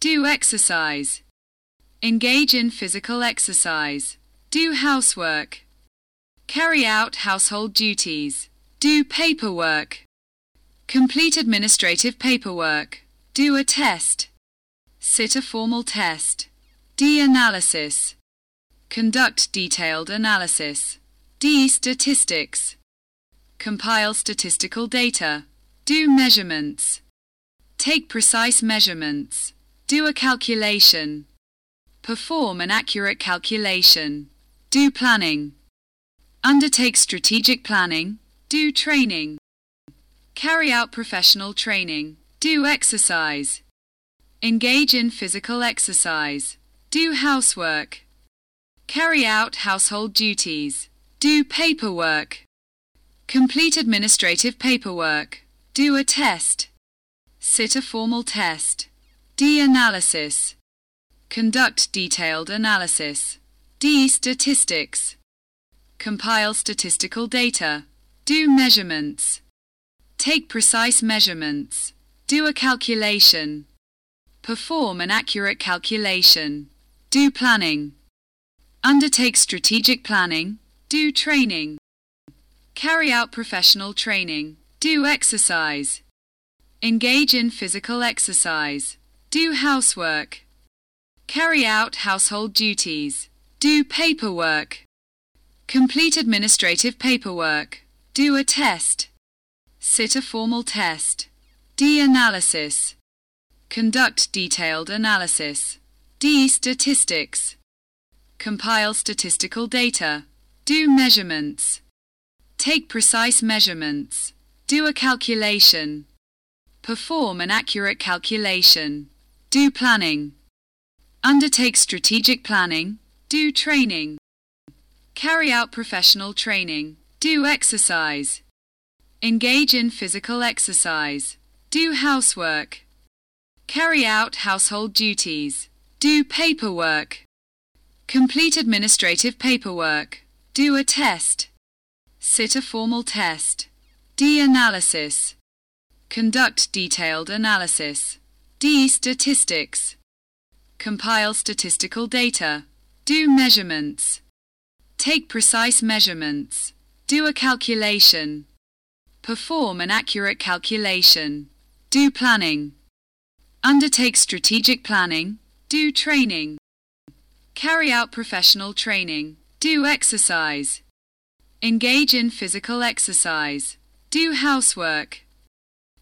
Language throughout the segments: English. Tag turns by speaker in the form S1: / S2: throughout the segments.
S1: Do exercise. Engage in physical exercise. Do housework. Carry out household duties. Do paperwork. Complete administrative paperwork. Do a test. Sit a formal test. D analysis. Conduct detailed analysis. D statistics. Compile statistical data. Do measurements. Take precise measurements. Do a calculation. Perform an accurate calculation. Do planning. Undertake strategic planning. Do training. Carry out professional training. Do exercise. Engage in physical exercise. Do housework. Carry out household duties. Do paperwork. Complete administrative paperwork. Do a test. Sit a formal test. D analysis. Conduct detailed analysis. D statistics. Compile statistical data. Do measurements. Take precise measurements. Do a calculation. Perform an accurate calculation. Do planning. Undertake strategic planning. Do training. Carry out professional training. Do exercise. Engage in physical exercise. Do housework. Carry out household duties. Do paperwork. Complete administrative paperwork. Do a test. Sit a formal test. D analysis. Conduct detailed analysis. D statistics. Compile statistical data. Do measurements. Take precise measurements. Do a calculation. Perform an accurate calculation. Do planning. Undertake strategic planning. Do training. Carry out professional training. Do exercise. Engage in physical exercise. Do housework. Carry out household duties. Do paperwork. Complete administrative paperwork. Do a test. Sit a formal test. D analysis. Conduct detailed analysis. D statistics. Compile statistical data. Do measurements. Take precise measurements. Do a calculation. Perform an accurate calculation. Do planning. Undertake strategic planning. Do training. Carry out professional training. Do exercise. Engage in physical exercise. Do housework.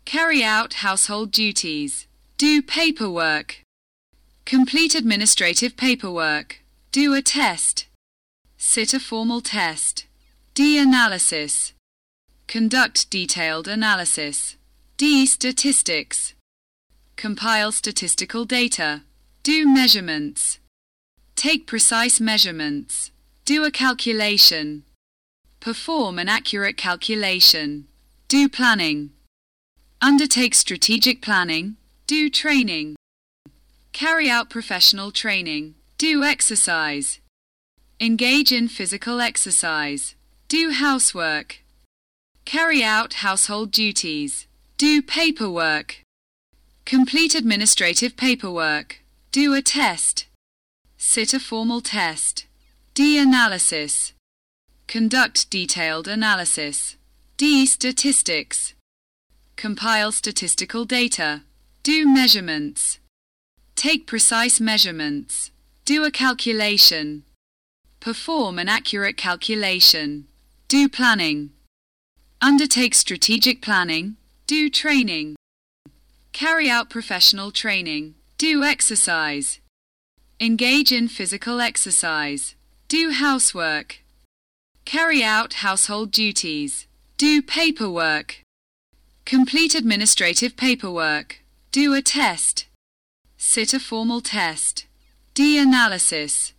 S1: Carry out household duties. Do paperwork. Complete administrative paperwork. Do a test. Sit a formal test. D analysis. Conduct detailed analysis. D statistics. Compile statistical data. Do measurements. Take precise measurements. Do a calculation. Perform an accurate calculation. Do planning. Undertake strategic planning. Do training. Carry out professional training. Do exercise. Engage in physical exercise. Do housework. Carry out household duties. Do paperwork. Complete administrative paperwork. Do a test. Sit a formal test. D analysis. Conduct detailed analysis. D statistics. Compile statistical data. Do measurements. Take precise measurements. Do a calculation. Perform an accurate calculation. Do planning. Undertake strategic planning. Do training. Carry out professional training. Do exercise. Engage in physical exercise. Do housework. Carry out household duties. Do paperwork. Complete administrative paperwork. Do a test. Sit a formal test. D analysis.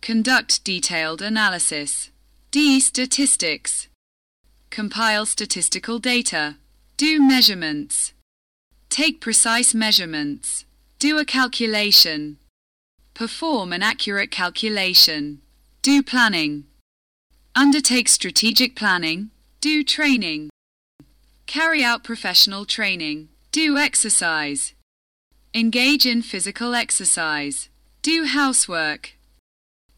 S1: Conduct detailed analysis. D statistics. Compile statistical data. Do measurements. Take precise measurements. Do a calculation. Perform an accurate calculation. Do planning. Undertake strategic planning. Do training. Carry out professional training. Do exercise. Engage in physical exercise. Do housework.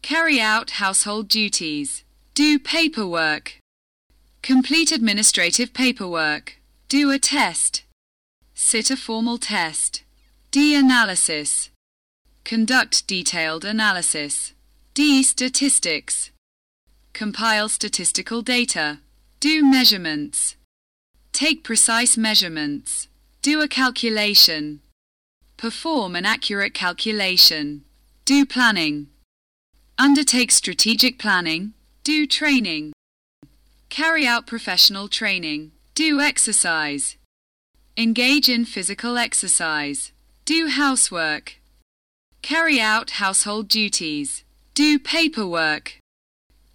S1: Carry out household duties. Do paperwork. Complete administrative paperwork. Do a test. Sit a formal test. D-analysis. Conduct detailed analysis. D. Statistics. Compile statistical data. Do measurements. Take precise measurements. Do a calculation. Perform an accurate calculation. Do planning. Undertake strategic planning. Do training. Carry out professional training. Do exercise. Engage in physical exercise. Do housework. Carry out household duties. Do paperwork.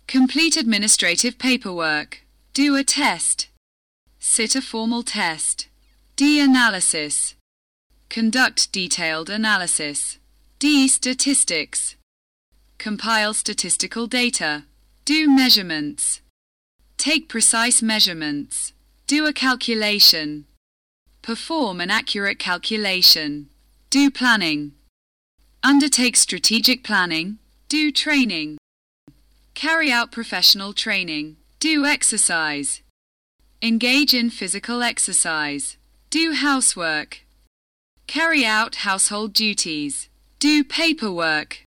S1: Complete administrative paperwork. Do a test. Sit a formal test. D-analysis. Conduct detailed analysis. D. Statistics. Compile statistical data. Do measurements. Take precise measurements. Do a calculation. Perform an accurate calculation. Do planning. Undertake strategic planning. Do training. Carry out professional training. Do exercise. Engage in physical exercise. Do housework. Carry out household duties. Do paperwork.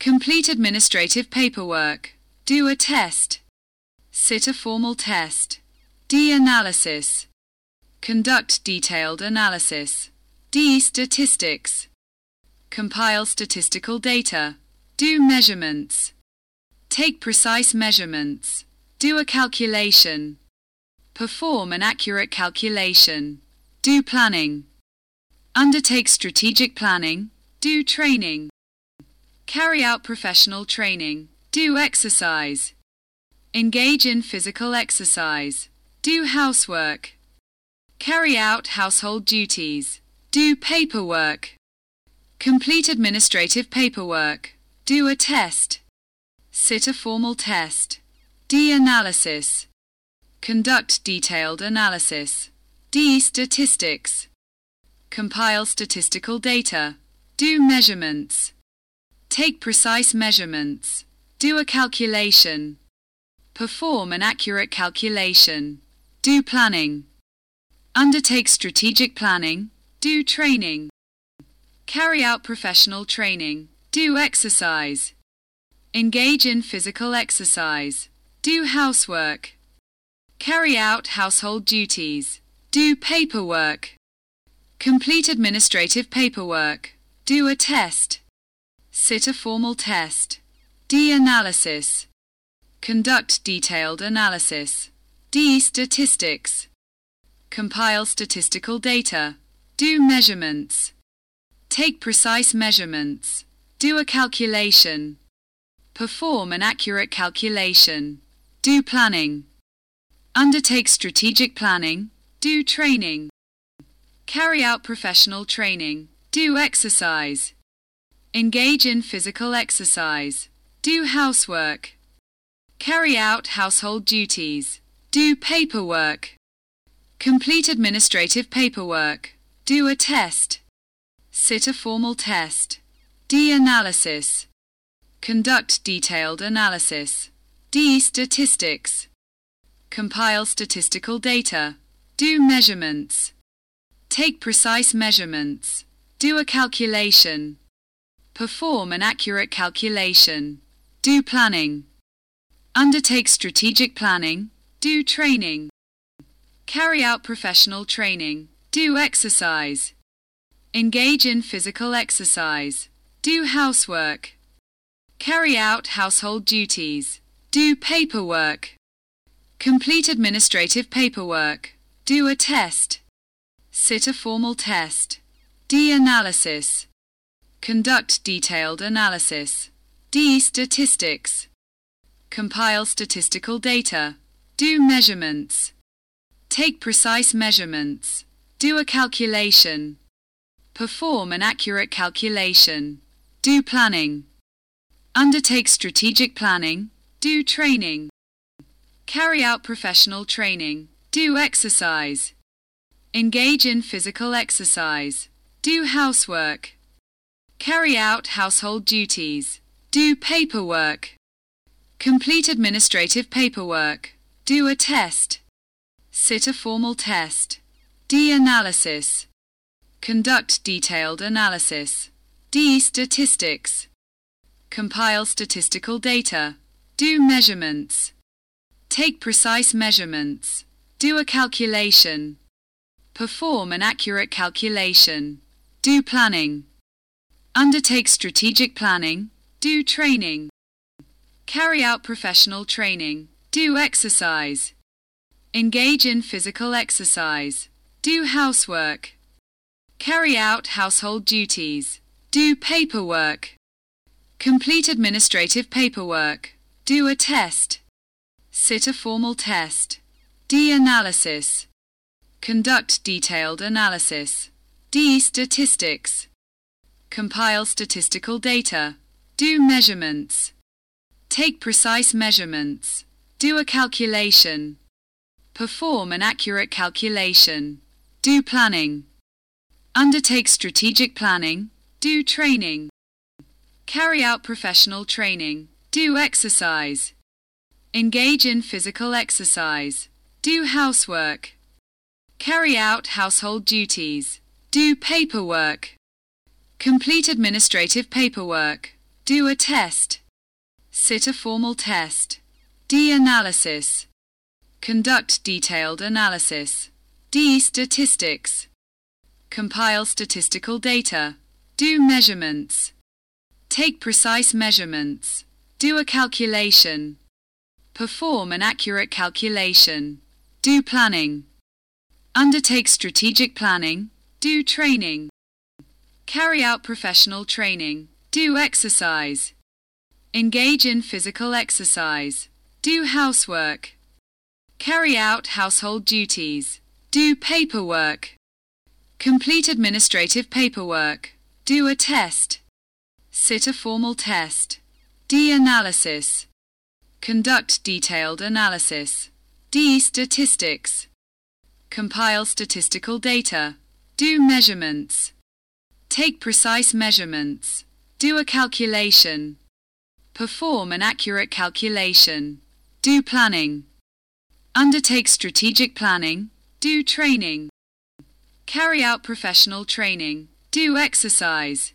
S1: Complete administrative paperwork. Do a test. Sit a formal test. D-analysis. Conduct detailed analysis. D. Statistics. Compile statistical data. Do measurements. Take precise measurements. Do a calculation. Perform an accurate calculation. Do planning. Undertake strategic planning. Do training. Carry out professional training. Do exercise. Engage in physical exercise. Do housework. Carry out household duties. Do paperwork. Complete administrative paperwork. Do a test. Sit a formal test. D-analysis. Conduct detailed analysis. D. Statistics. Compile statistical data. Do measurements. Take precise measurements. Do a calculation. Perform an accurate calculation. Do planning. Undertake strategic planning. Do training. Carry out professional training. Do exercise. Engage in physical exercise. Do housework. Carry out household duties. Do paperwork. Complete administrative paperwork. Do a test. Sit a formal test. D-analysis. Conduct detailed analysis. D. Statistics. Compile statistical data. Do measurements. Take precise measurements. Do a calculation. Perform an accurate calculation. Do planning. Undertake strategic planning. Do training. Carry out professional training. Do exercise. Engage in physical exercise. Do housework. Carry out household duties. Do paperwork. Complete administrative paperwork. Do a test. Sit a formal test. D-analysis. Conduct detailed analysis. D. Statistics. Compile statistical data. Do measurements. Take precise measurements. Do a calculation. Perform an accurate calculation. Do planning. Undertake strategic planning. Do training. Carry out professional training. Do exercise. Engage in physical exercise. Do housework. Carry out household duties. Do paperwork. Complete administrative paperwork. Do a test. Sit a formal test. D-analysis. Conduct detailed analysis. D. Statistics. Compile statistical data. Do measurements. Take precise measurements. Do a calculation. Perform an accurate calculation. Do planning. Undertake strategic planning. Do training. Carry out professional training. Do exercise. Engage in physical exercise. Do housework. Carry out household duties. Do paperwork. Complete administrative paperwork. Do a test. Sit a formal test. D analysis. Conduct detailed analysis. D statistics. Compile statistical data. Do measurements. Take precise measurements. Do a calculation. Perform an accurate calculation. Do planning. Undertake strategic planning. Do training. Carry out professional training. Do exercise. Engage in physical exercise. Do housework. Carry out household duties. Do paperwork. Complete administrative paperwork. Do a test. Sit a formal test. D analysis. Conduct detailed analysis. D statistics. Compile statistical data. Do measurements. Take precise measurements. Do a calculation. Perform an accurate calculation. Do planning. Undertake strategic planning. Do training. Carry out professional training. Do exercise. Engage in physical exercise. Do housework. Carry out household duties. Do paperwork. Complete administrative paperwork. Do a test. Sit a formal test. D analysis. Conduct detailed analysis. D statistics. Compile statistical data. Do measurements. Take precise measurements. Do a calculation. Perform an accurate calculation. Do planning. Undertake strategic planning. Do training. Carry out professional training. Do exercise. Engage in physical exercise. Do housework. Carry out household duties. Do paperwork. Complete administrative paperwork. Do a test. Sit a formal test. D analysis. Conduct detailed analysis. D statistics. Compile statistical data. Do measurements. Take precise measurements. Do a calculation. Perform an accurate calculation. Do planning. Undertake strategic planning. Do training. Carry out professional training. Do exercise.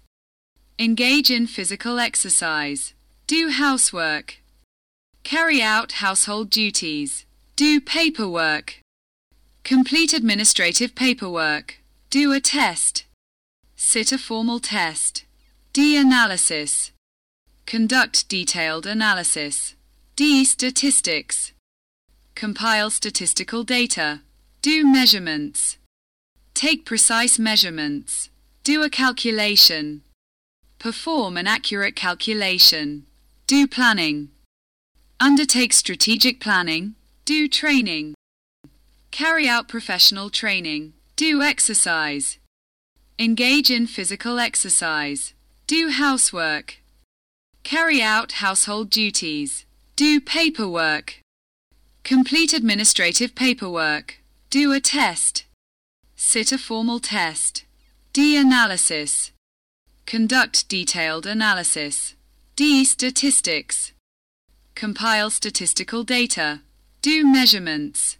S1: Engage in physical exercise. Do housework. Carry out household duties. Do paperwork. Complete administrative paperwork. Do a test. Sit a formal test. D analysis. Conduct detailed analysis. D statistics. Compile statistical data. Do measurements. Take precise measurements. Do a calculation. Perform an accurate calculation. Do planning. Undertake strategic planning. Do training. Carry out professional training. Do exercise. Engage in physical exercise. Do housework. Carry out household duties. Do paperwork. Complete administrative paperwork. Do a test. Sit a formal test. D analysis. Conduct detailed analysis. D statistics. Compile statistical data. Do measurements.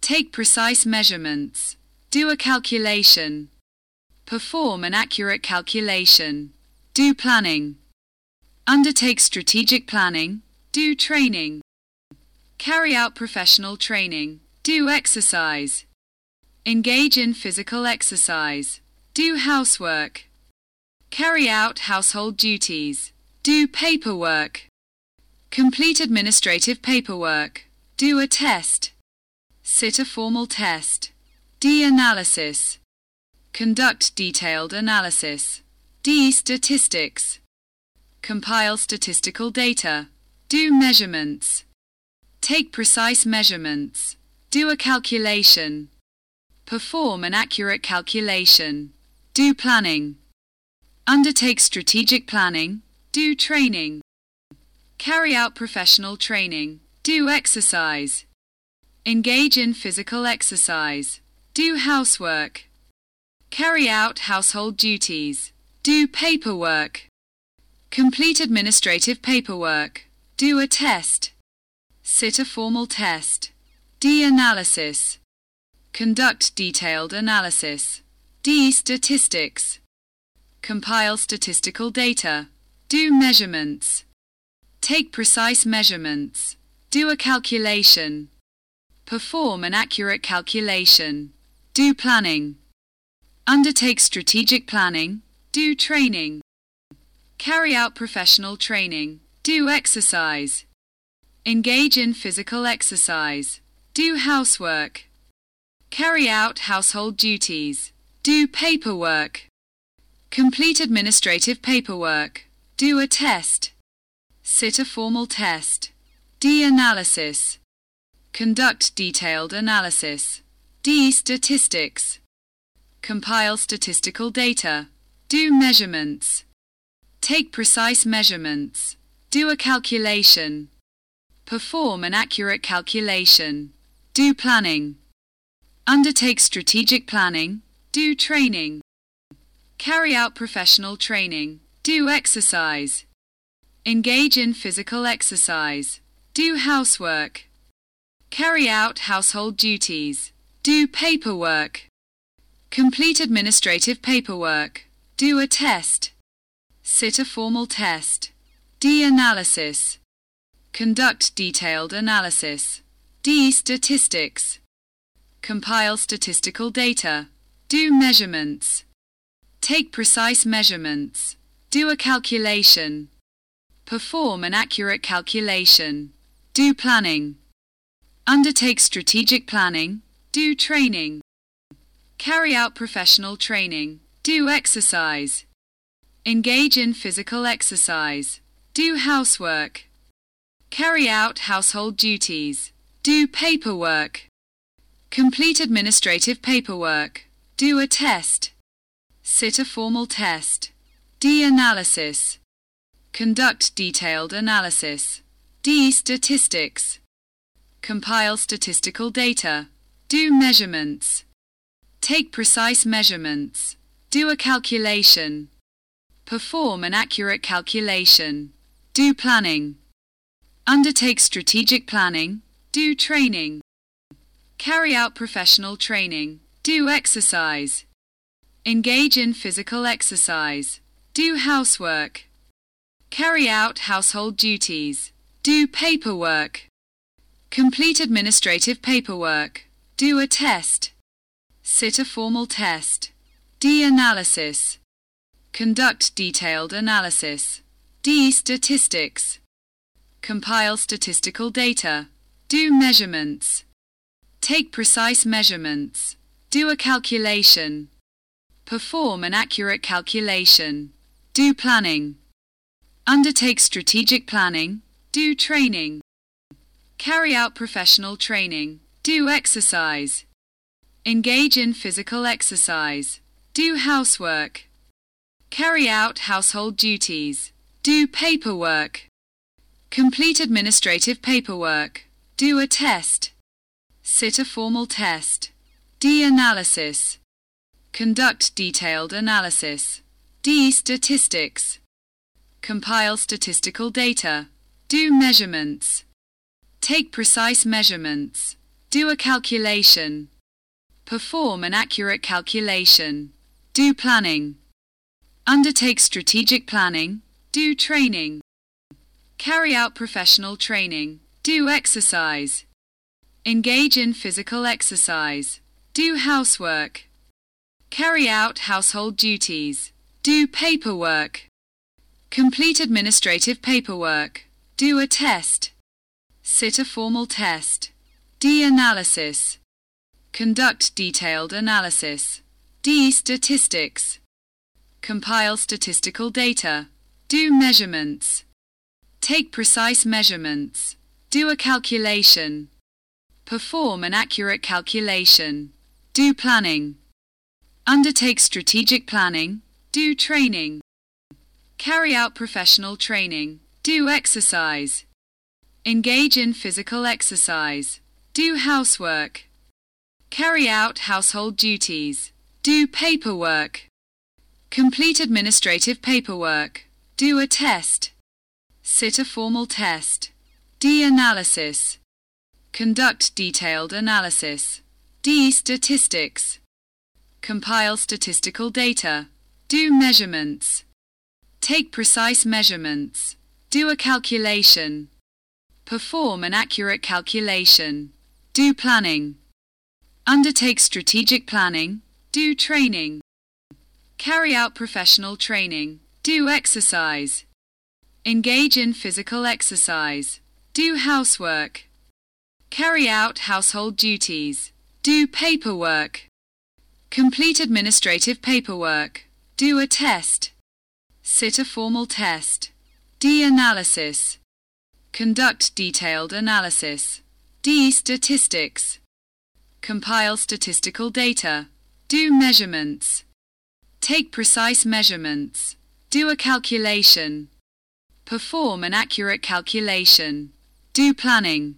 S1: Take precise measurements. Do a calculation. Perform an accurate calculation. Do planning. Undertake strategic planning. Do training. Carry out professional training. Do exercise. Engage in physical exercise. Do housework. Carry out household duties. Do paperwork. Complete administrative paperwork. Do a test. Sit a formal test. D analysis. Conduct detailed analysis. D statistics. Compile statistical data. Do measurements. Take precise measurements. Do a calculation. Perform an accurate calculation. Do planning. Undertake strategic planning. Do training. Carry out professional training. Do exercise. Engage in physical exercise. Do housework. Carry out household duties. Do paperwork. Complete administrative paperwork. Do a test. Sit a formal test. D-analysis. Conduct detailed analysis. D. Statistics. Compile statistical data. Do measurements. Take precise measurements. Do a calculation. Perform an accurate calculation. Do planning. Undertake strategic planning. Do training. Carry out professional training. Do exercise. Engage in physical exercise. Do housework. Carry out household duties. Do paperwork. Complete administrative paperwork. Do a test. Sit a formal test. D-analysis. Conduct detailed analysis. D. Statistics. Compile statistical data. Do measurements. Take precise measurements. Do a calculation. Perform an accurate calculation. Do planning. Undertake strategic planning. Do training. Carry out professional training. Do exercise. Engage in physical exercise. Do housework. Carry out household duties. Do paperwork. Complete administrative paperwork. Do a test. Sit a formal test. D-analysis. Conduct detailed analysis. D. Statistics. Compile statistical data. Do measurements. Take precise measurements. Do a calculation. Perform an accurate calculation. Do planning. Undertake strategic planning. Do training. Carry out professional training. Do exercise. Engage in physical exercise. Do housework. Carry out household duties. Do paperwork. Complete administrative paperwork. Do a test. Sit a formal test. D-analysis. Conduct detailed analysis. D. Statistics. Compile statistical data. Do measurements. Take precise measurements. Do a calculation. Perform an accurate calculation. Do planning. Undertake strategic planning. Do training. Carry out professional training. Do exercise. Engage in physical exercise. Do housework. Carry out household duties. Do paperwork. Complete administrative paperwork. Do a test. Sit a formal test. D-analysis. Conduct detailed analysis. D. Statistics. Compile statistical data. Do measurements. Take precise measurements. Do a calculation. Perform an accurate calculation. Do planning. Undertake strategic planning. Do training. Carry out professional training. Do exercise. Engage in physical exercise. Do housework. Carry out household duties. Do paperwork. Complete administrative paperwork. Do a test. Sit a formal test. D-analysis. Conduct detailed analysis. D. Statistics. Compile statistical data. Do measurements. Take precise measurements. Do a calculation. Perform an accurate calculation. Do planning. Undertake strategic planning. Do training. Carry out professional training. Do exercise. Engage in physical exercise. Do housework. Carry out household duties. Do paperwork. Complete administrative paperwork. Do a test. Sit a formal test. D-analysis. Conduct detailed analysis. D. Statistics. Compile statistical data. Do measurements. Take precise measurements. Do a calculation. Perform an accurate calculation. Do planning. Undertake strategic planning. Do training. Carry out professional training. Do exercise. Engage in physical exercise. Do housework. Carry out household duties. Do paperwork. Complete administrative paperwork. Do a test. Sit a formal test. D-analysis. Conduct detailed analysis. D. Statistics. Compile statistical data. Do measurements. Take precise measurements. Do a calculation. Perform an accurate calculation. Do planning. Undertake strategic planning. Do training. Carry out professional training. Do exercise. Engage in physical exercise. Do housework. Carry out household duties. Do paperwork. Complete administrative paperwork. Do a test. Sit a formal test. D-analysis. Conduct detailed analysis. D. Statistics. Compile statistical data. Do measurements. Take precise measurements. Do a calculation. Perform an accurate calculation. Do planning.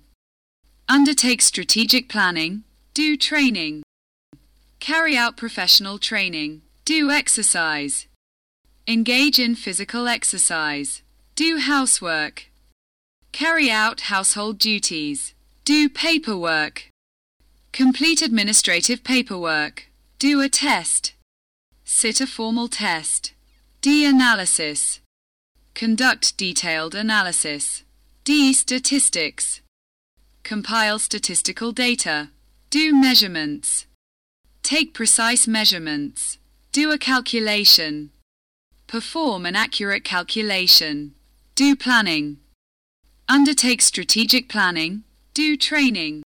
S1: Undertake strategic planning. Do training. Carry out professional training. Do exercise. Engage in physical exercise. Do housework. Carry out household duties. Do paperwork. Complete administrative paperwork. Do a test. Sit a formal test. D-analysis. Conduct detailed analysis. D. Statistics. Compile statistical data. Do measurements. Take precise measurements. Do a calculation. Perform an accurate calculation. Do planning. Undertake strategic planning. Do training.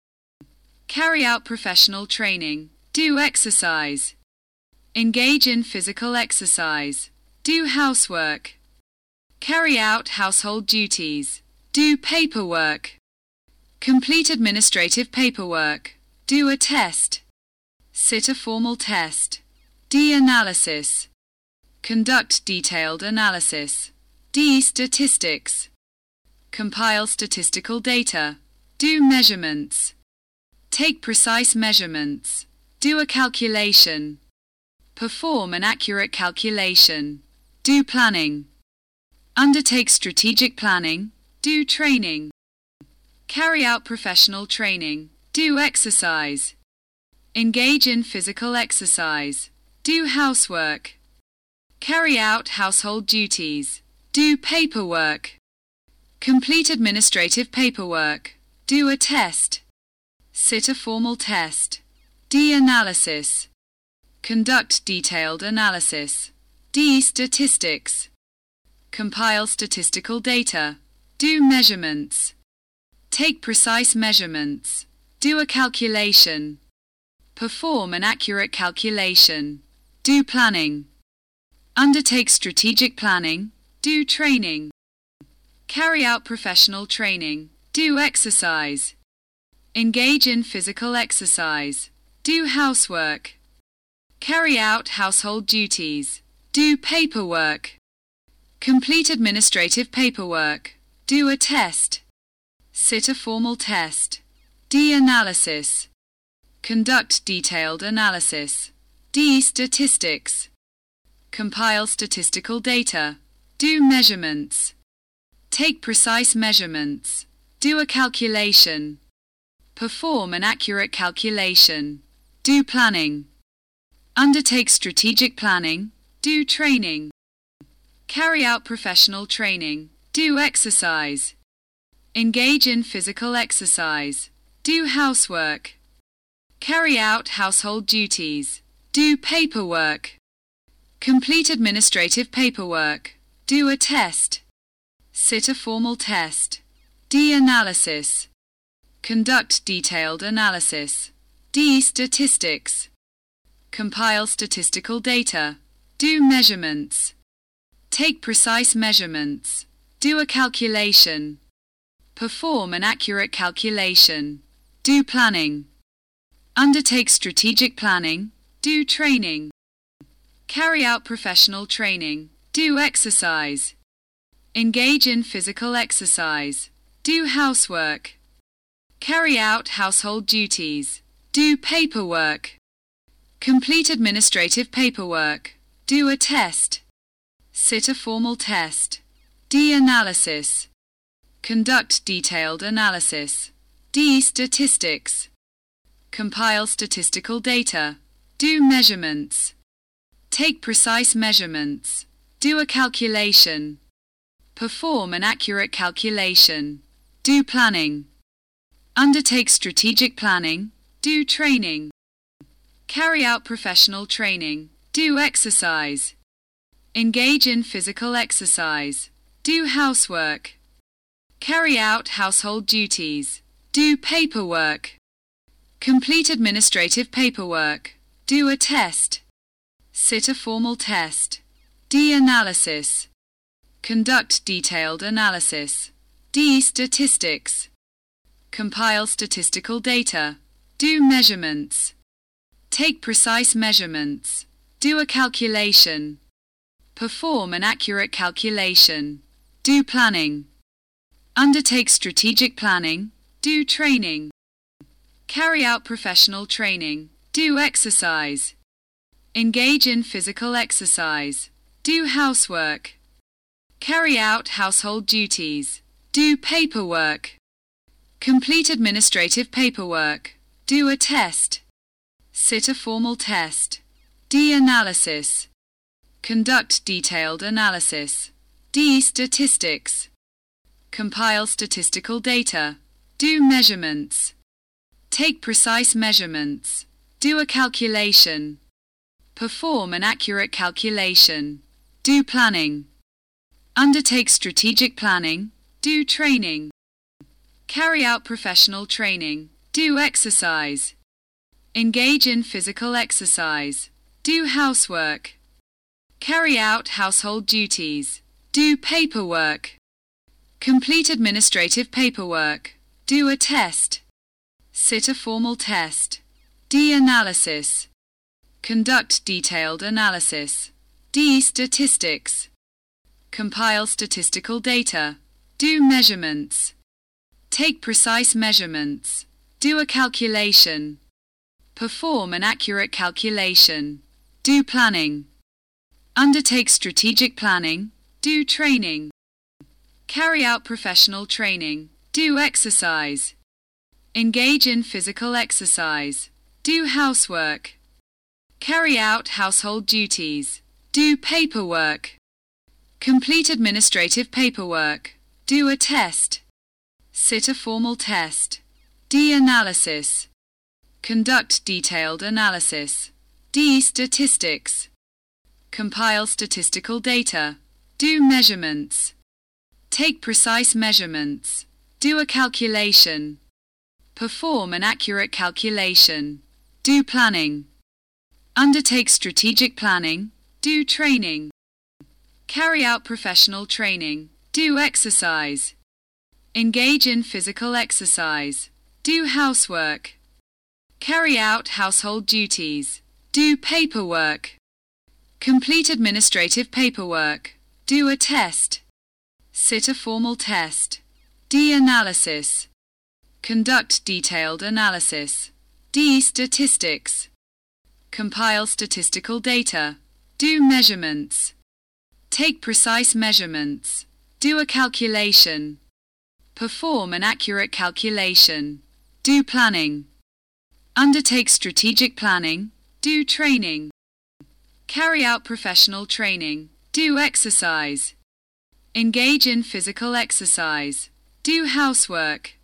S1: Carry out professional training. Do exercise. Engage in physical exercise. Do housework. Carry out household duties. Do paperwork. Complete administrative paperwork. Do a test. Sit a formal test. D-analysis. Conduct detailed analysis. D. Statistics. Compile statistical data. Do measurements. Take precise measurements. Do a calculation. Perform an accurate calculation. Do planning. Undertake strategic planning. Do training. Carry out professional training. Do exercise. Engage in physical exercise. Do housework. Carry out household duties. Do paperwork. Complete administrative paperwork. Do a test. Sit a formal test. D-analysis. Conduct detailed analysis. D. Statistics. Compile statistical data. Do measurements. Take precise measurements. Do a calculation. Perform an accurate calculation. Do planning. Undertake strategic planning. Do training. Carry out professional training. Do exercise. Engage in physical exercise. Do housework. Carry out household duties. Do paperwork. Complete administrative paperwork. Do a test. Sit a formal test. D-analysis. Conduct detailed analysis. D. Statistics. Compile statistical data. Do measurements. Take precise measurements. Do a calculation. Perform an accurate calculation. Do planning. Undertake strategic planning. Do training. Carry out professional training. Do exercise. Engage in physical exercise. Do housework. Carry out household duties. Do paperwork. Complete administrative paperwork. Do a test. Sit a formal test. D-analysis. Conduct detailed analysis. D. Statistics. Compile statistical data. Do measurements. Take precise measurements. Do a calculation. Perform an accurate calculation. Do planning. Undertake strategic planning. Do training. Carry out professional training. Do exercise. Engage in physical exercise. Do housework. Carry out household duties. Do paperwork. Complete administrative paperwork. Do a test. Sit a formal test. D. Analysis. Conduct detailed analysis. D. Statistics. Compile statistical data. Do measurements. Take precise measurements. Do a calculation. Perform an accurate calculation. Do planning. Undertake strategic planning. Do training. Carry out professional training. Do exercise. Engage in physical exercise. Do housework. Carry out household duties. Do paperwork. Complete administrative paperwork. Do a test. Sit a formal test. D. Analysis. Conduct detailed analysis. D. Statistics. Compile statistical data. Do measurements. Take precise measurements. Do a calculation. Perform an accurate calculation. Do planning. Undertake strategic planning. Do training. Carry out professional training. Do exercise. Engage in physical exercise. Do housework. Carry out household duties. Do paperwork. Complete administrative paperwork. Do a test. Sit a formal test. D. Analysis. Conduct detailed analysis. D. Statistics. Compile statistical data. Do measurements. Take precise measurements. Do a calculation. Perform an accurate calculation. Do planning. Undertake strategic planning. Do training. Carry out professional training. Do exercise. Engage in physical exercise. Do housework. Carry out household duties. Do paperwork. Complete administrative paperwork. Do a test. Sit a formal test. D. Analysis. Conduct detailed analysis. D. Statistics. Compile statistical data. Do measurements. Take precise measurements. Do a calculation. Perform an accurate calculation. Do planning. Undertake strategic planning. Do training. Carry out professional training. Do exercise. Engage in physical exercise. Do housework. Carry out household duties. Do paperwork. Complete administrative paperwork. Do a test. Sit a formal test. D. Analysis. Conduct detailed analysis. D. Statistics. Compile statistical data. Do measurements. Take precise measurements. Do a calculation. Perform an accurate calculation. Do planning. Undertake strategic planning. Do training. Carry out professional training. Do exercise. Engage in physical exercise. Do housework. Carry out household duties. Do paperwork. Complete administrative paperwork. Do a test. Sit a formal test. D. Analysis. Conduct detailed analysis. D. Statistics. Compile statistical data. Do measurements. Take precise measurements. Do a calculation. Perform an accurate calculation. Do planning. Undertake strategic planning. Do training. Carry out professional training. Do exercise. Engage in physical exercise. Do housework.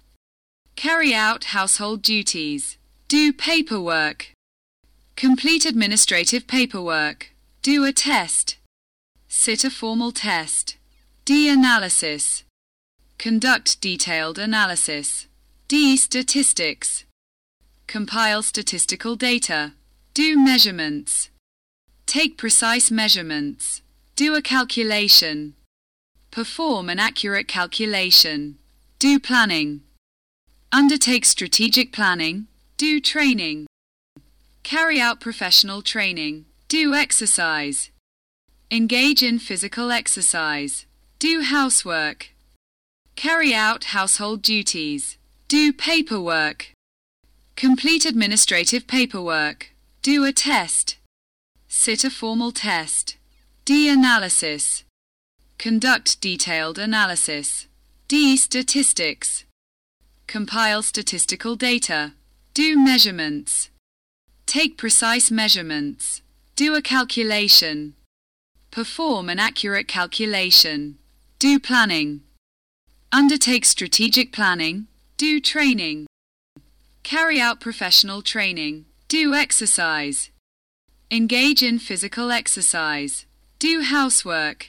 S1: Carry out household duties. Do paperwork. Complete administrative paperwork. Do a test. Sit a formal test. D. Analysis. Conduct detailed analysis. D. Statistics. Compile statistical data. Do measurements. Take precise measurements. Do a calculation. Perform an accurate calculation. Do planning. Undertake strategic planning. Do training. Carry out professional training. Do exercise. Engage in physical exercise. Do housework. Carry out household duties. Do paperwork. Complete administrative paperwork. Do a test. Sit a formal test. D. Analysis. Conduct detailed analysis. D. Statistics. Compile statistical data. Do measurements. Take precise measurements. Do a calculation. Perform an accurate calculation. Do planning. Undertake strategic planning. Do training. Carry out professional training. Do exercise. Engage in physical exercise. Do housework.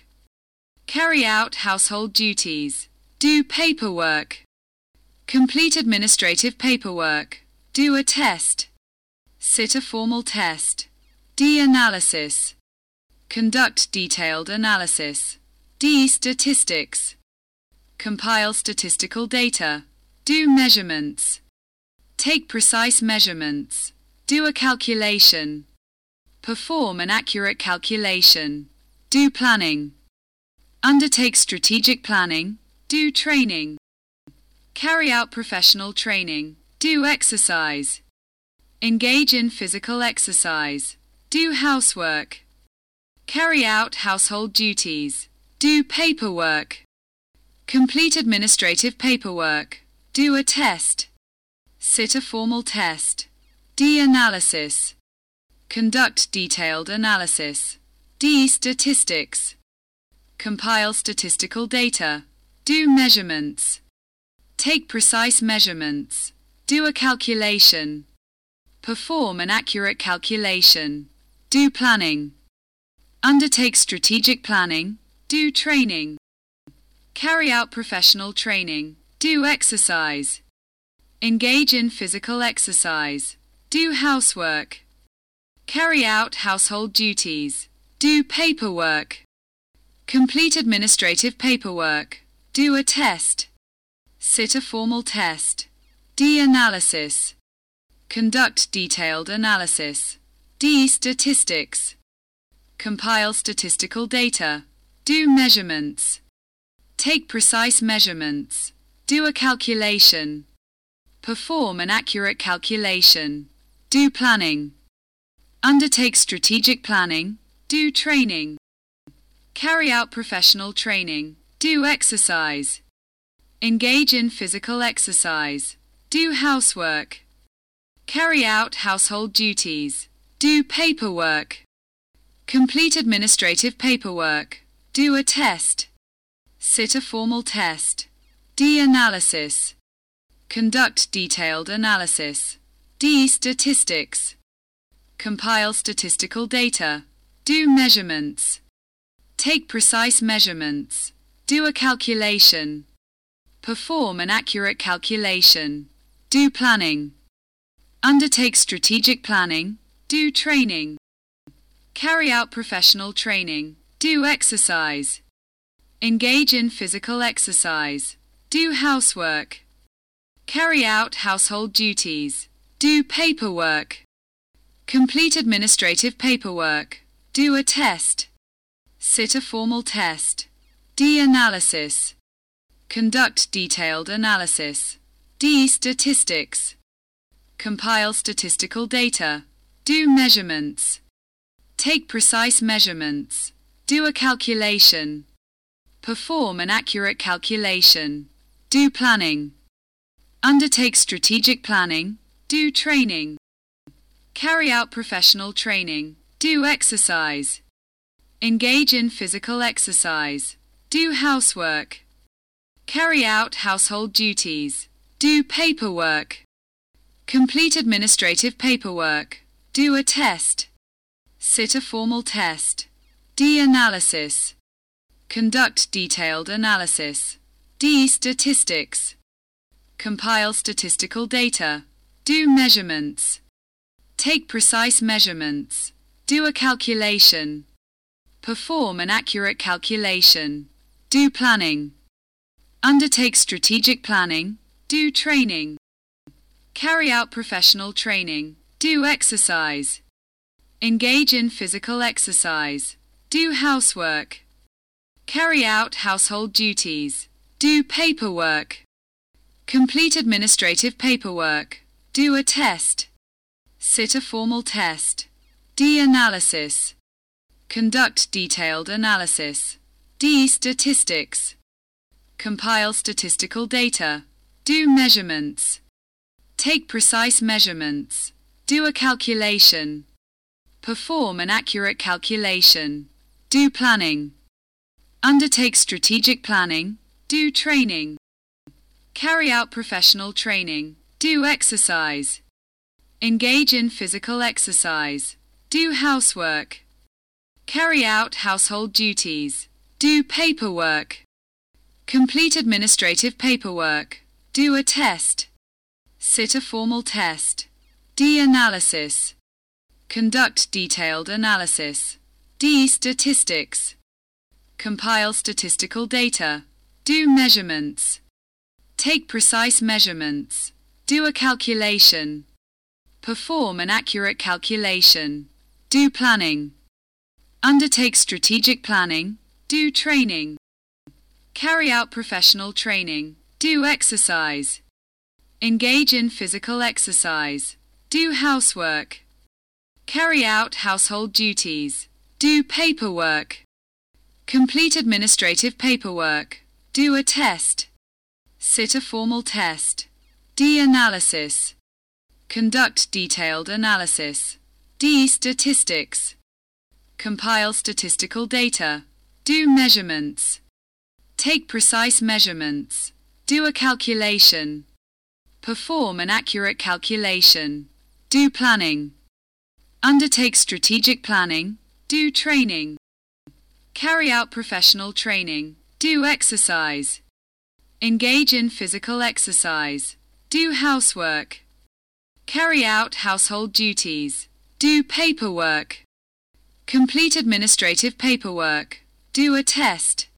S1: Carry out household duties. Do paperwork. Complete administrative paperwork. Do a test. Sit a formal test. D. Analysis. Conduct detailed analysis. D. Statistics. Compile statistical data. Do measurements. Take precise measurements. Do a calculation. Perform an accurate calculation. Do planning. Undertake strategic planning. Do training. Carry out professional training. Do exercise. Engage in physical exercise. Do housework. Carry out household duties. Do paperwork. Complete administrative paperwork. Do a test. Sit a formal test. D. Analysis. Conduct detailed analysis. D. Statistics. Compile statistical data. Do measurements. Take precise measurements. Do a calculation. Perform an accurate calculation. Do planning. Undertake strategic planning. Do training. Carry out professional training. Do exercise. Engage in physical exercise. Do housework. Carry out household duties. Do paperwork. Complete administrative paperwork. Do a test. Sit a formal test. D. Analysis. Conduct detailed analysis. D. Statistics. Compile statistical data. Do measurements. Take precise measurements. Do a calculation. Perform an accurate calculation. Do planning. Undertake strategic planning. Do training. Carry out professional training. Do exercise. Engage in physical exercise. Do housework. Carry out household duties. Do paperwork. Complete administrative paperwork. Do a test. Sit a formal test. D. Analysis. Conduct detailed analysis. D. Statistics. Compile statistical data. Do measurements. Take precise measurements. Do a calculation. Perform an accurate calculation. Do planning. Undertake strategic planning. Do training. Carry out professional training. Do exercise. Engage in physical exercise. Do housework. Carry out household duties. Do paperwork. Complete administrative paperwork. Do a test. Sit a formal test. D. Analysis. Conduct detailed analysis. D. Statistics. Compile statistical data. Do measurements. Take precise measurements. Do a calculation. Perform an accurate calculation. Do planning. Undertake strategic planning. Do training. Carry out professional training. Do exercise. Engage in physical exercise. Do housework. Carry out household duties. Do paperwork. Complete administrative paperwork. Do a test. Sit a formal test. D. Analysis. Conduct detailed analysis. D. Statistics. Compile statistical data. Do measurements. Take precise measurements. Do a calculation. Perform an accurate calculation. Do planning. Undertake strategic planning. Do training. Carry out professional training. Do exercise. Engage in physical exercise. Do housework. Carry out household duties. Do paperwork. Complete administrative paperwork. Do a test. Sit a formal test. D. Analysis. Conduct detailed analysis. D. Statistics. Compile statistical data. Do measurements. Take precise measurements. Do a calculation. Perform an accurate calculation. Do planning. Undertake strategic planning. Do training. Carry out professional training. Do exercise. Engage in physical exercise. Do housework. Carry out household duties. Do paperwork. Complete administrative paperwork. Do a test. Sit a formal test. D. Analysis. Conduct detailed analysis. D. Statistics. Compile statistical data. Do measurements. Take precise measurements. Do a calculation. Perform an accurate calculation. Do planning. Undertake strategic planning. Do training. Carry out professional training. Do exercise. Engage in physical exercise. Do housework. Carry out household duties. Do paperwork. Complete administrative paperwork. Do a test. Sit a formal test. D. Analysis. Conduct detailed analysis. D. Statistics. Compile statistical data. Do measurements. Take precise measurements. Do a calculation. Perform an accurate calculation. Do planning. Undertake strategic planning. Do training. Carry out professional training. Do exercise. Engage in physical exercise. Do housework. Carry out household duties. Do paperwork. Complete administrative paperwork. Do a test.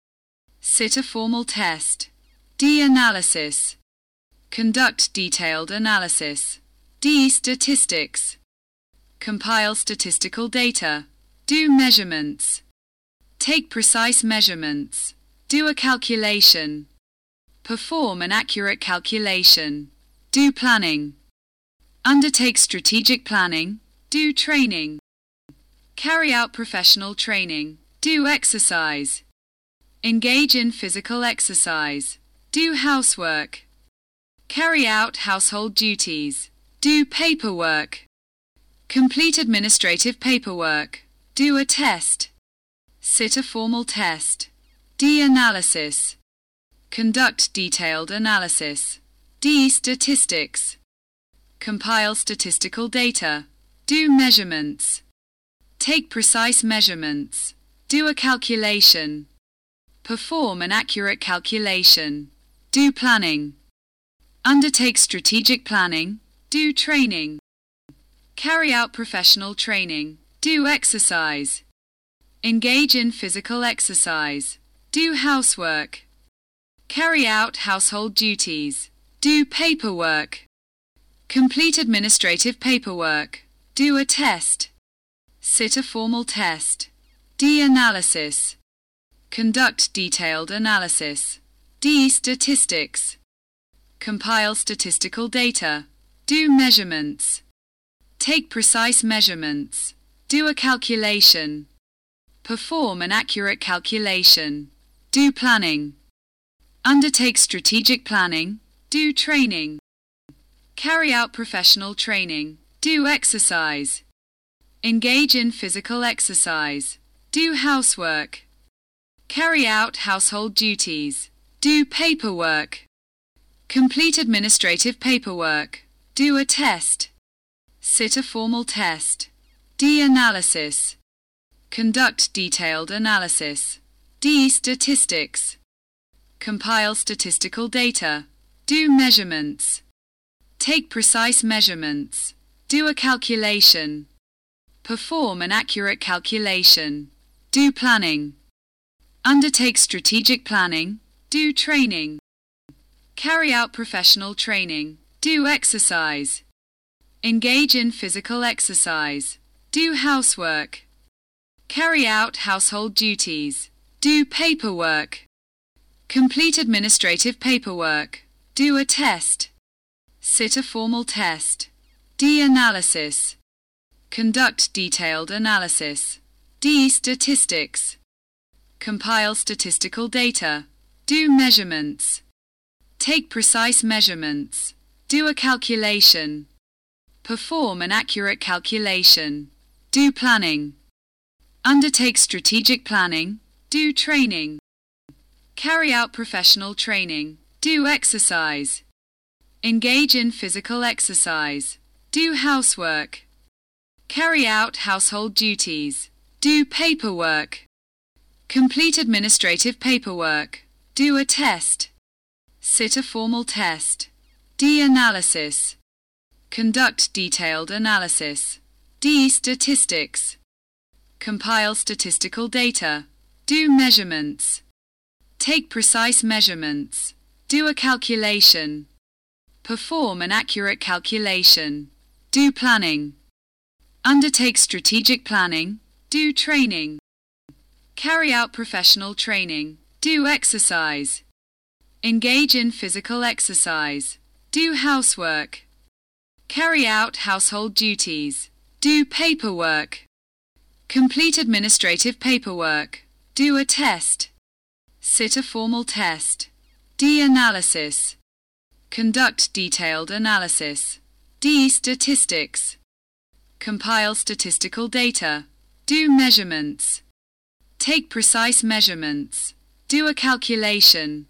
S1: Sit a formal test. D. Analysis. Conduct detailed analysis. D. Statistics. Compile statistical data. Do measurements. Take precise measurements. Do a calculation. Perform an accurate calculation. Do planning. Undertake strategic planning. Do training. Carry out professional training. Do exercise. Engage in physical exercise. Do housework. Carry out household duties. Do paperwork. Complete administrative paperwork. Do a test. Sit a formal test. D. Analysis. Conduct detailed analysis. D. Statistics. Compile statistical data. Do measurements. Take precise measurements. Do a calculation. Perform an accurate calculation. Do planning. Undertake strategic planning. Do training. Carry out professional training. Do exercise. Engage in physical exercise. Do housework. Carry out household duties. Do paperwork. Complete administrative paperwork. Do a test. Sit a formal test. D. Analysis. Conduct detailed analysis. D. Statistics. Compile statistical data. Do measurements. Take precise measurements. Do a calculation. Perform an accurate calculation. Do planning. Undertake strategic planning. Do training. Carry out professional training. Do exercise. Engage in physical exercise. Do housework. Carry out household duties. Do paperwork. Complete administrative paperwork. Do a test. Sit a formal test. D. Analysis. Conduct detailed analysis. D. Statistics. Compile statistical data. Do measurements. Take precise measurements. Do a calculation. Perform an accurate calculation. Do planning. Undertake strategic planning. Do training. Carry out professional training. Do exercise. Engage in physical exercise. Do housework. Carry out household duties. Do paperwork. Complete administrative paperwork. Do a test. Sit a formal test. D. Analysis. Conduct detailed analysis. D. Statistics. Compile statistical data. Do measurements. Take precise measurements. Do a calculation. Perform an accurate calculation. Do planning. Undertake strategic planning. Do training. Carry out professional training. Do exercise. Engage in physical exercise. Do housework. Carry out household duties. Do paperwork. Complete administrative paperwork. Do a test. Sit a formal test. D. Analysis. Conduct detailed analysis. D. Statistics. Compile statistical data. Do measurements. Take precise measurements. Do a calculation. Perform an accurate calculation. Do planning. Undertake strategic planning. Do training. Carry out professional training. Do exercise. Engage in physical exercise. Do housework. Carry out household duties. Do paperwork. Complete administrative paperwork. Do a test. Sit a formal test. D. Analysis. Conduct detailed analysis. D. Statistics. Compile statistical data. Do measurements. Take precise measurements. Do a calculation.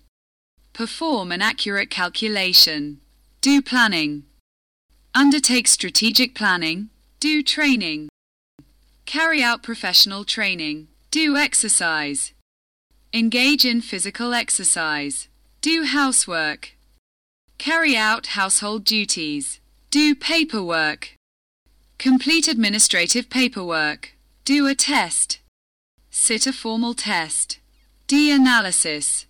S1: Perform an accurate calculation. Do planning. Undertake strategic planning. Do training. Carry out professional training. Do exercise. Engage in physical exercise. Do housework. Carry out household duties. Do paperwork. Complete administrative paperwork. Do a test. Sit a formal test. D. Analysis.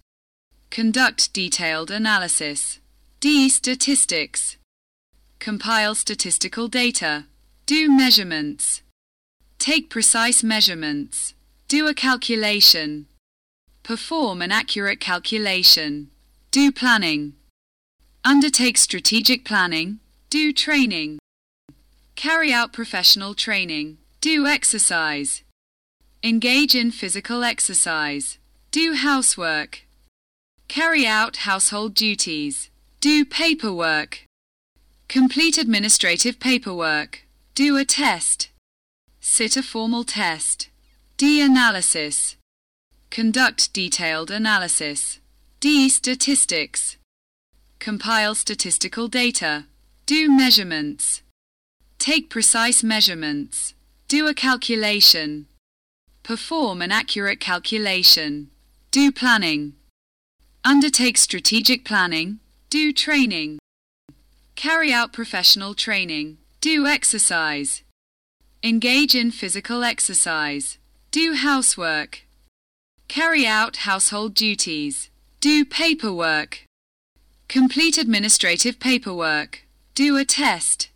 S1: Conduct detailed analysis. D. Statistics. Compile statistical data. Do measurements. Take precise measurements. Do a calculation. Perform an accurate calculation. Do planning. Undertake strategic planning. Do training. Carry out professional training. Do exercise. Engage in physical exercise. Do housework. Carry out household duties. Do paperwork. Complete administrative paperwork. Do a test. Sit a formal test. D. Analysis. Conduct detailed analysis. D. Statistics. Compile statistical data. Do measurements. Take precise measurements. Do a calculation. Perform an accurate calculation. Do planning. Undertake strategic planning. Do training. Carry out professional training. Do exercise. Engage in physical exercise. Do housework. Carry out household duties. Do paperwork. Complete administrative paperwork. Do a test.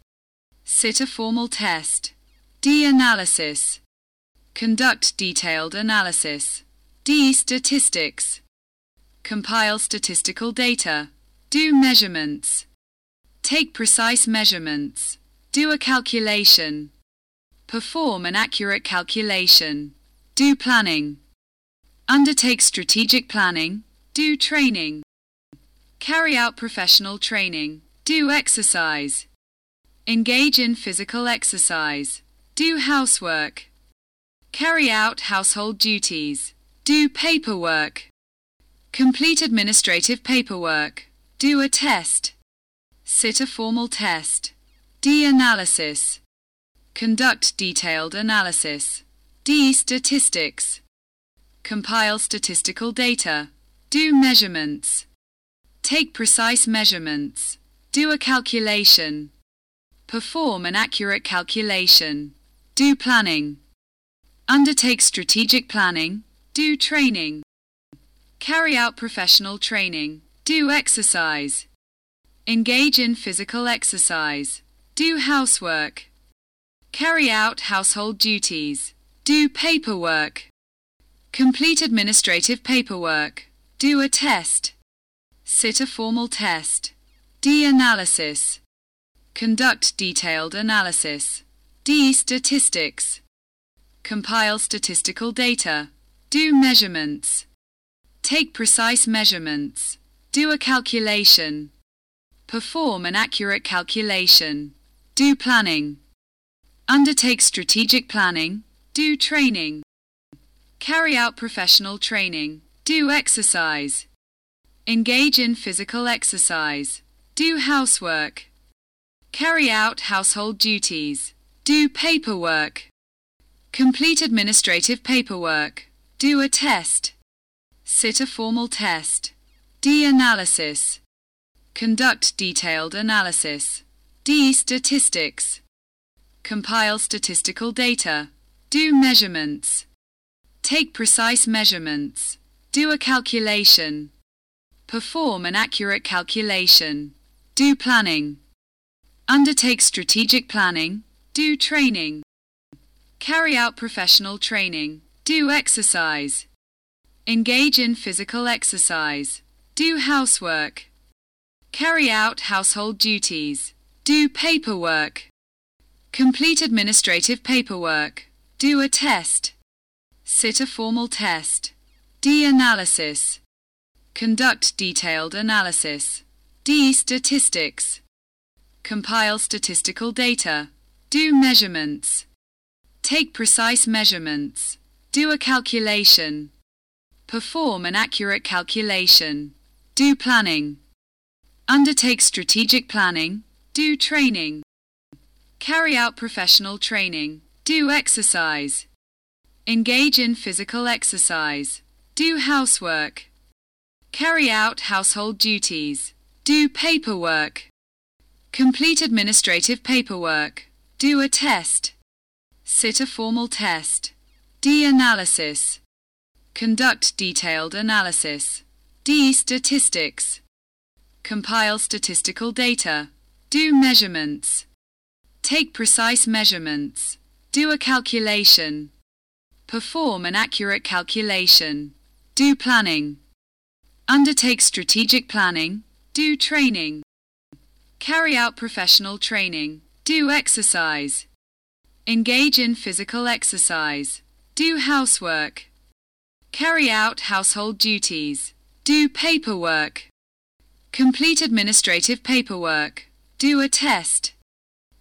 S1: Sit a formal test. D. Analysis. Conduct detailed analysis. D. Statistics. Compile statistical data. Do measurements. Take precise measurements. Do a calculation. Perform an accurate calculation. Do planning. Undertake strategic planning. Do training. Carry out professional training. Do exercise. Engage in physical exercise. Do housework. Carry out household duties. Do paperwork. Complete administrative paperwork. Do a test. Sit a formal test. D. Analysis. Conduct detailed analysis. D. Statistics. Compile statistical data. Do measurements. Take precise measurements. Do a calculation. Perform an accurate calculation. Do planning. Undertake strategic planning. Do training. Carry out professional training. Do exercise. Engage in physical exercise. Do housework. Carry out household duties. Do paperwork. Complete administrative paperwork. Do a test. Sit a formal test. D. Analysis. Conduct detailed analysis. D. Statistics. Compile statistical data. Do measurements. Take precise measurements. Do a calculation. Perform an accurate calculation. Do planning. Undertake strategic planning. Do training. Carry out professional training. Do exercise. Engage in physical exercise. Do housework. Carry out household duties. Do paperwork. Complete administrative paperwork. Do a test. Sit a formal test. D. Analysis. Conduct detailed analysis. D. Statistics. Compile statistical data. Do measurements. Take precise measurements. Do a calculation. Perform an accurate calculation. Do planning. Undertake strategic planning. Do training. Carry out professional training. Do exercise. Engage in physical exercise. Do housework. Carry out household duties. Do paperwork. Complete administrative paperwork. Do a test. Sit a formal test. D. Analysis. Conduct detailed analysis. D. Statistics. Compile statistical data. Do measurements. Take precise measurements. Do a calculation. Perform an accurate calculation. Do planning. Undertake strategic planning. Do training. Carry out professional training. Do exercise. Engage in physical exercise. Do housework. Carry out household duties. Do paperwork. Complete administrative paperwork. Do a test. Sit a formal test. D. Analysis. Conduct detailed analysis. D. Statistics. Compile statistical data. Do measurements. Take precise measurements. Do a calculation. Perform an accurate calculation. Do planning. Undertake strategic planning. Do training. Carry out professional training. Do exercise. Engage in physical exercise. Do housework. Carry out household duties. Do paperwork. Complete administrative paperwork. Do a test.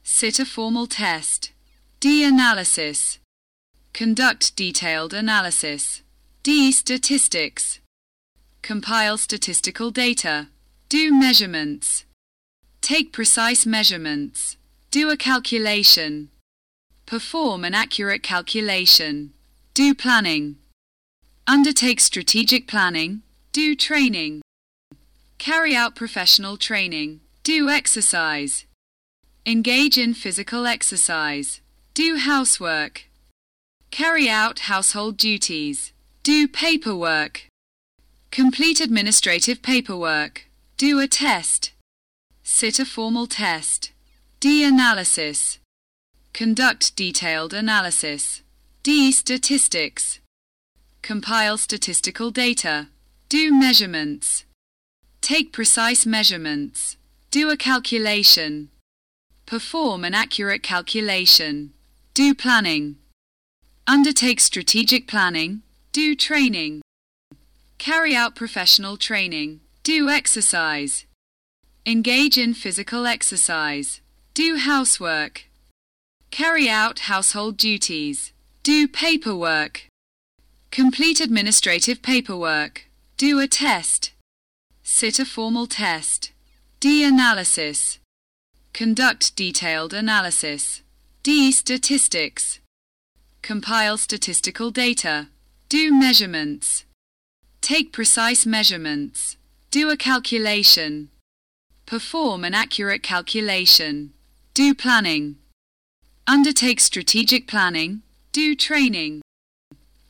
S1: Sit a formal test. D. Analysis. Conduct detailed analysis. D. Statistics. Compile statistical data. Do measurements. Take precise measurements. Do a calculation. Perform an accurate calculation. Do planning. Undertake strategic planning. Do training. Carry out professional training. Do exercise. Engage in physical exercise. Do housework. Carry out household duties. Do paperwork. Complete administrative paperwork. Do a test. Sit a formal test. D. Analysis. Conduct detailed analysis. D. Statistics. Compile statistical data. Do measurements. Take precise measurements. Do a calculation. Perform an accurate calculation. Do planning. Undertake strategic planning. Do training. Carry out professional training. Do exercise. Engage in physical exercise. Do housework. Carry out household duties. Do paperwork. Complete administrative paperwork. Do a test. Sit a formal test. D. Analysis. Conduct detailed analysis. D. Statistics. Compile statistical data. Do measurements. Take precise measurements. Do a calculation. Perform an accurate calculation. Do planning. Undertake strategic planning. Do training.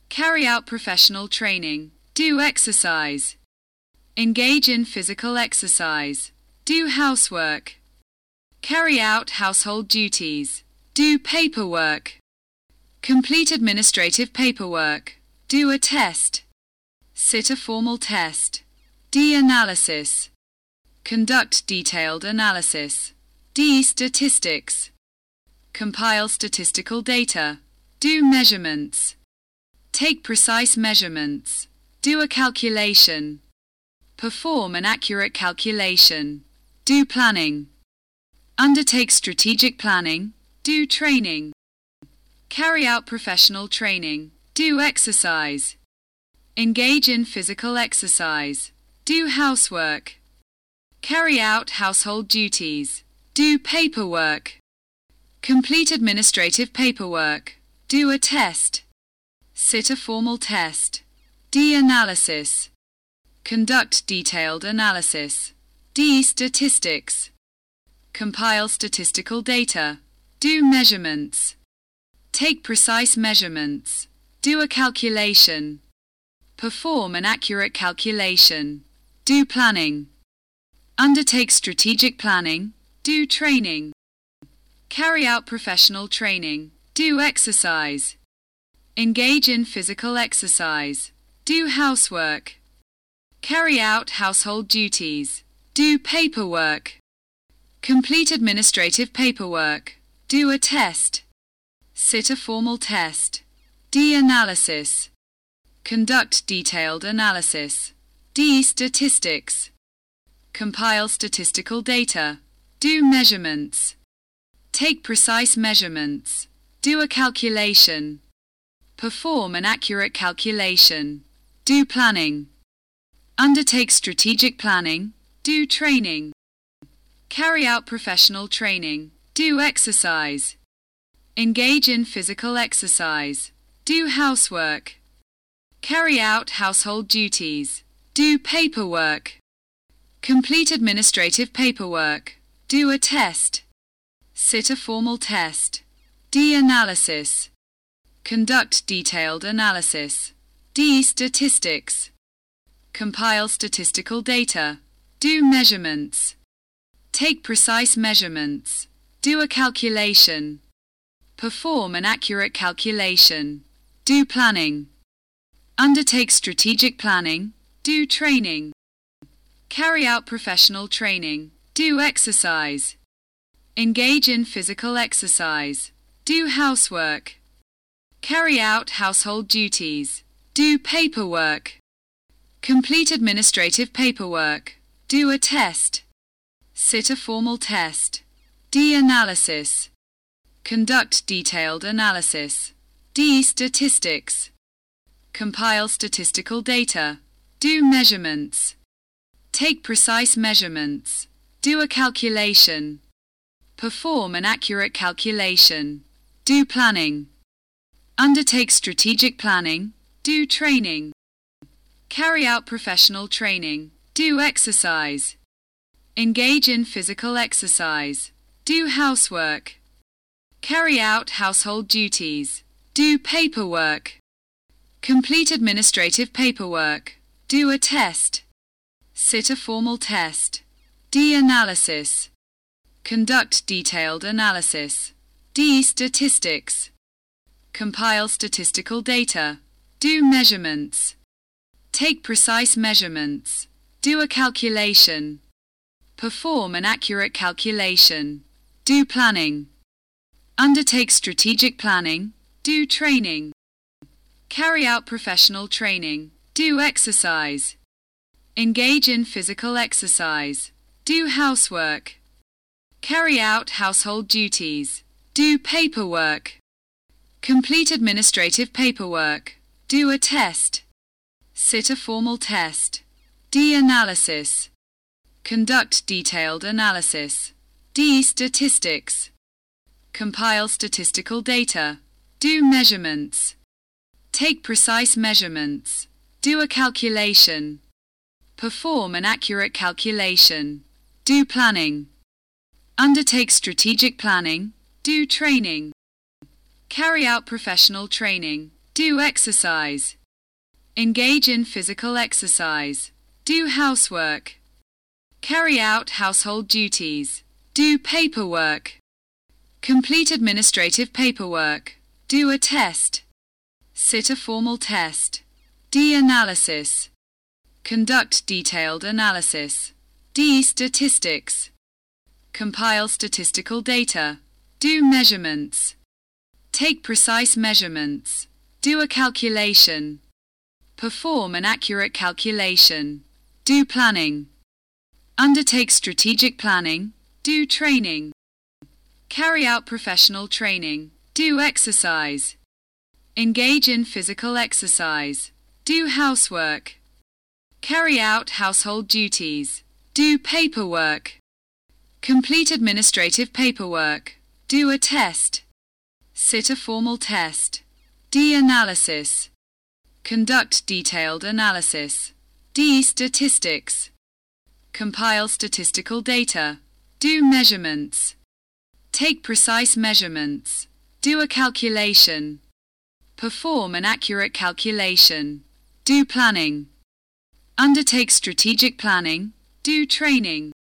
S1: Carry out professional training. Do exercise. Engage in physical exercise. Do housework. Carry out household duties. Do paperwork. Complete administrative paperwork. Do a test. Sit a formal test. D. Analysis. Conduct detailed analysis. D. Statistics. Compile statistical data. Do measurements. Take precise measurements. Do a calculation. Perform an accurate calculation. Do planning. Undertake strategic planning. Do training. Carry out professional training. Do exercise. Engage in physical exercise. Do housework. Carry out household duties. Do paperwork. Complete administrative paperwork. Do a test. Sit a formal test. D. Analysis. Conduct detailed analysis. D. Statistics. Compile statistical data. Do measurements. Take precise measurements. Do a calculation. Perform an accurate calculation. Do planning. Undertake strategic planning. Do training. Carry out professional training. Do exercise. Engage in physical exercise. Do housework. Carry out household duties. Do paperwork. Complete administrative paperwork. Do a test. Sit a formal test. D. Analysis. Conduct detailed analysis. D. Statistics. Compile statistical data. Do measurements. Take precise measurements. Do a calculation. Perform an accurate calculation. Do planning. Undertake strategic planning. Do training. Carry out professional training. Do exercise. Engage in physical exercise. Do housework. Carry out household duties. Do paperwork. Complete administrative paperwork. Do a test. Sit a formal test. D. Analysis. Conduct detailed analysis. D. Statistics. Compile statistical data. Do measurements. Take precise measurements. Do a calculation. Perform an accurate calculation. Do planning. Undertake strategic planning. Do training. Carry out professional training. Do exercise. Engage in physical exercise. Do housework. Carry out household duties. Do paperwork. Complete administrative paperwork. Do a test. Sit a formal test. D. Analysis. Conduct detailed analysis. D. Statistics. Compile statistical data. Do measurements. Take precise measurements. Do a calculation. Perform an accurate calculation. Do planning. Undertake strategic planning. Do training. Carry out professional training. Do exercise. Engage in physical exercise. Do housework. Carry out household duties. Do paperwork. Complete administrative paperwork. Do a test. Sit a formal test. D. Analysis. Conduct detailed analysis. D. Statistics. Compile statistical data. Do measurements. Take precise measurements. Do a calculation. Perform an accurate calculation. Do planning. Undertake strategic planning. Do training. Carry out professional training. Do exercise. Engage in physical exercise. Do housework. Carry out household duties. Do paperwork. Complete administrative paperwork. Do a test. Sit a formal test. D. Analysis. Conduct detailed analysis. D. Statistics. Compile statistical data. Do measurements. Take precise measurements. Do a calculation. Perform an accurate calculation. Do planning. Undertake strategic planning. Do training. Carry out professional training. Do exercise. Engage in physical exercise. Do housework. Carry out household duties. Do paperwork. Complete administrative paperwork. Do a test. Sit a formal test. D. Analysis. Conduct detailed analysis. D. Statistics. compile statistical data, do measurements, take precise measurements, do a calculation, perform an accurate calculation, do planning, undertake strategic planning, do training, carry out professional training, do exercise, engage in physical exercise, do housework, carry out household duties, do paperwork, complete administrative paperwork, do a test, sit a formal test, D-analysis, conduct detailed analysis, D-statistics, compile statistical data, do measurements, take precise measurements, do a calculation, perform an accurate calculation, do planning, undertake strategic planning, do training,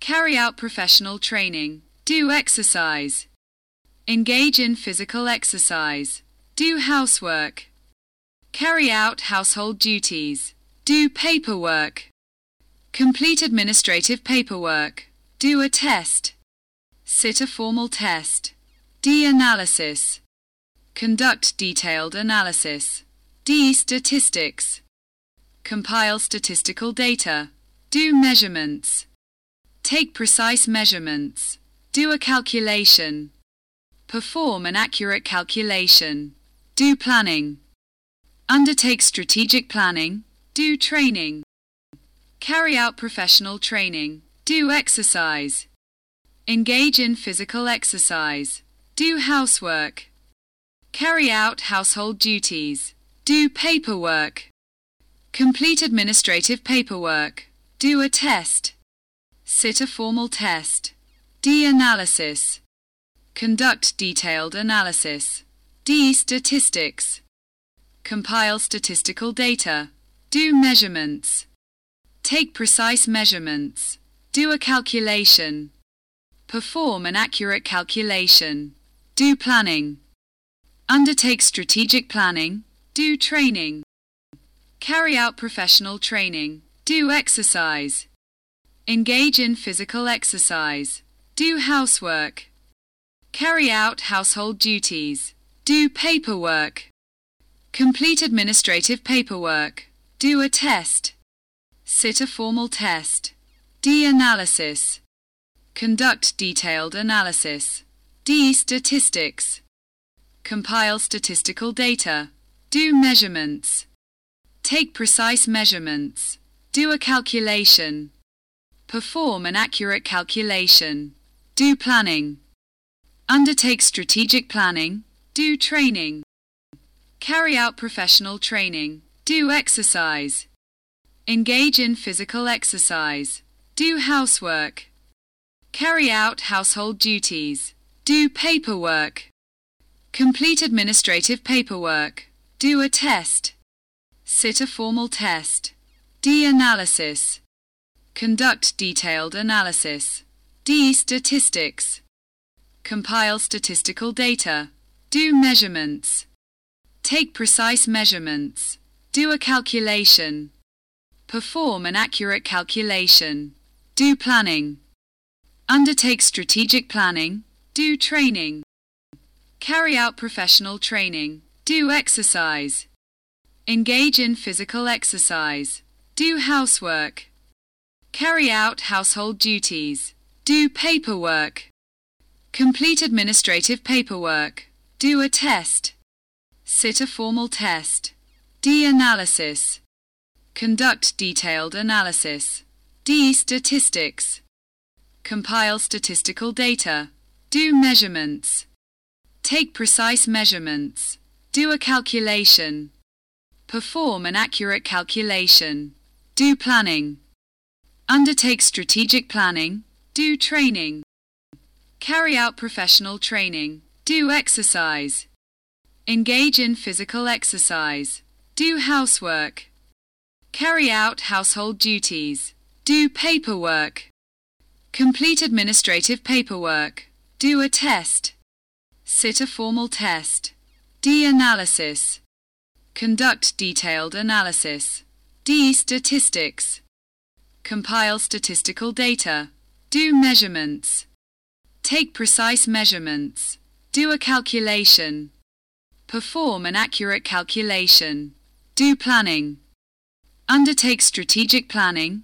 S1: carry out professional training, do exercise, engage in physical exercise, do housework, carry out household duties, do paperwork, complete administrative paperwork, do a test, sit a formal test, D-analysis, conduct detailed analysis, D-statistics, compile statistical data, do measurements, take precise measurements, do a calculation, perform an accurate calculation, do planning, undertake strategic planning, do training, carry out professional training, do exercise, engage in physical exercise, do housework, carry out household duties, do paperwork, complete administrative paperwork, do a test, sit a formal test, D-analysis, conduct detailed analysis, D-statistics, compile statistical data, do measurements, take precise measurements, do a calculation, perform an accurate calculation, do planning, undertake strategic planning, do training, carry out professional training, do exercise, engage in physical exercise, do housework, carry out household duties, do paperwork, complete administrative paperwork, do a test, sit a formal test, D-analysis, conduct detailed analysis, D-statistics, compile statistical data, do measurements, take precise measurements, do a calculation, perform an accurate calculation, do planning, undertake strategic planning, do training, carry out professional training, do exercise, engage in physical exercise, do housework, carry out household duties, do paperwork, complete administrative paperwork, do a test, sit a formal test, D-analysis, conduct detailed analysis, D-statistics, compile statistical data, do measurements, take precise measurements, do a calculation, perform an accurate calculation, do planning, undertake strategic planning, do training, carry out professional training, do exercise, engage in physical exercise, do housework, carry out household duties, do paperwork, complete administrative paperwork, do a test, sit a formal test, D-analysis, conduct detailed analysis, D-statistics, compile statistical data, do measurements, take precise measurements, do a calculation, perform an accurate calculation, do planning, undertake strategic planning, do training, carry out professional training, do exercise, engage in physical exercise, do housework, carry out household duties, do paperwork, complete administrative paperwork, do a test, sit a formal test, D-analysis, conduct detailed analysis, D-statistics, compile statistical data, Do measurements. Take precise measurements. Do a calculation. Perform an accurate calculation. Do planning. Undertake strategic planning.